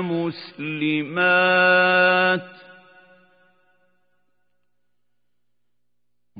مُسْلِمَاتٍ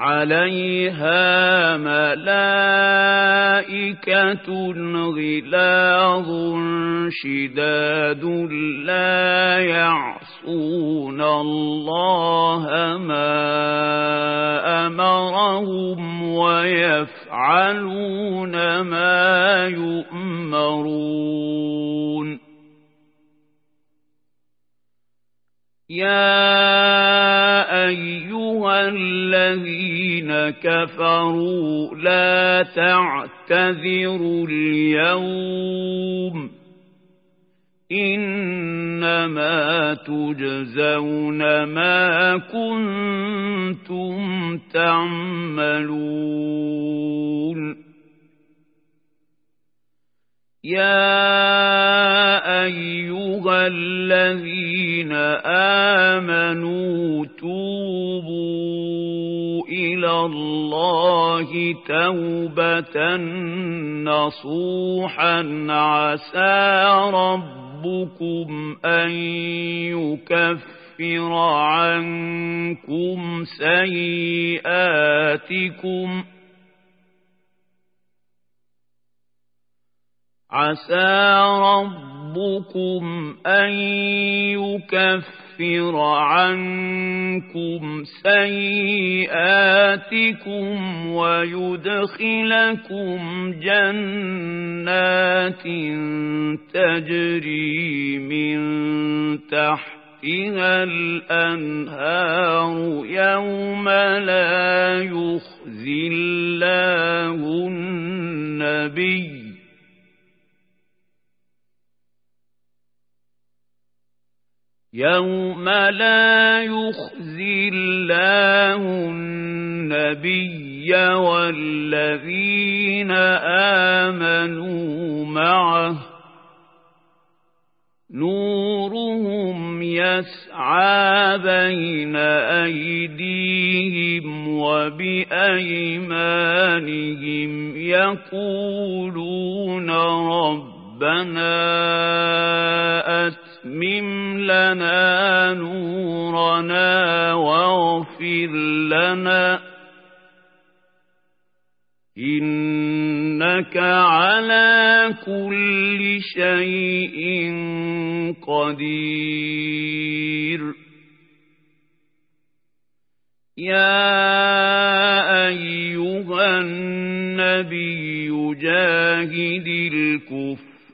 عَلَيْهَا مَلَائِكَةٌ غِلَاظٌ شِدَادٌ لَّا يَعْصُونَ اللَّهَ مَا أَمَرَهُمْ وَيَفْعَلُونَ مَا يُؤْمَرُونَ. يَا الَّذِينَ كَفَرُوا لَا تَعْتَذِرُوا الْيَوْمَ إِنَّمَا تُجْزَوْنَ مَا كُنتُمْ تَعْمَلُونَ يَا أَيُّهَا الَّذِينَ آمَنُوا تُوبُوا إلى الله توبة نصوحا عسى ربكم أن يكفر عنكم سيئاتكم عسى ربكم أن يكفر عنكم سيئاتكم ويدخلكم جنات تجري من تحتها الأنهار يوم لا يخزي الله النبي يوم لا يخزي الله النبي والذين آمنوا معه نورهم يسعى بين أيديهم وبأيمانهم يقولون ربنا أتمم لنا نورنا واغفر لنا. إنك على كل شيء قدير. يا أيها النبي جاهد الكفر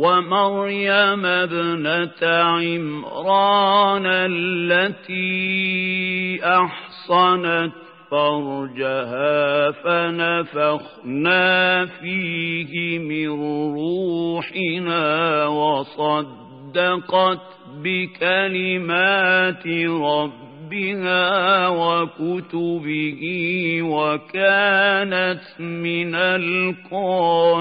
ومريم ابنة عمران التي أحصنت فرجها فنفخنا فيه من روحنا وصدقت بكلمات ربها وكتبه وكانت من القانتين.